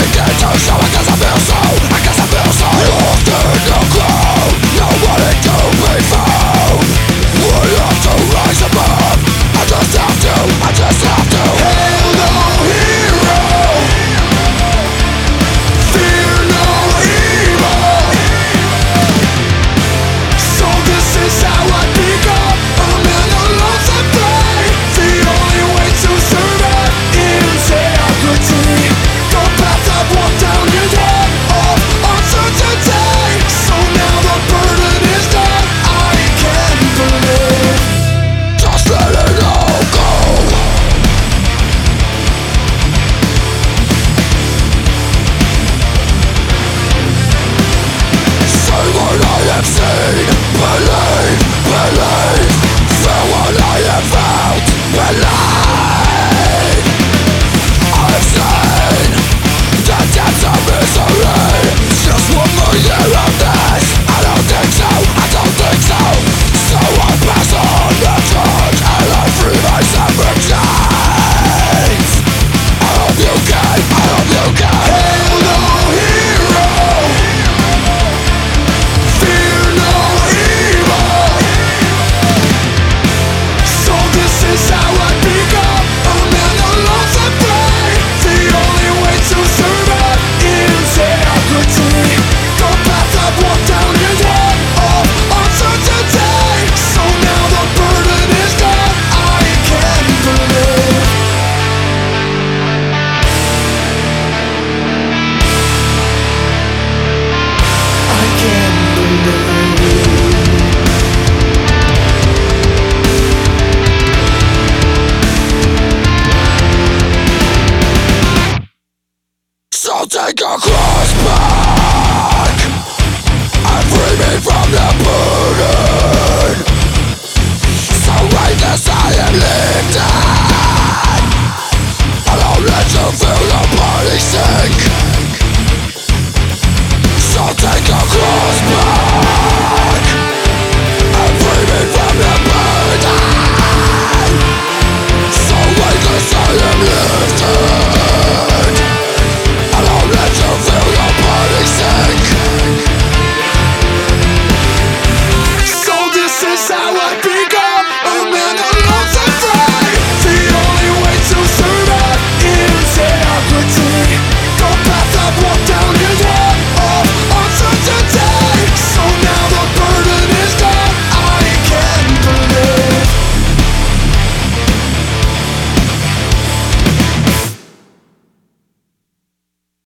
Ninguém te chama casamento I'll take a clothes